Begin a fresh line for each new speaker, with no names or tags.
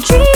dream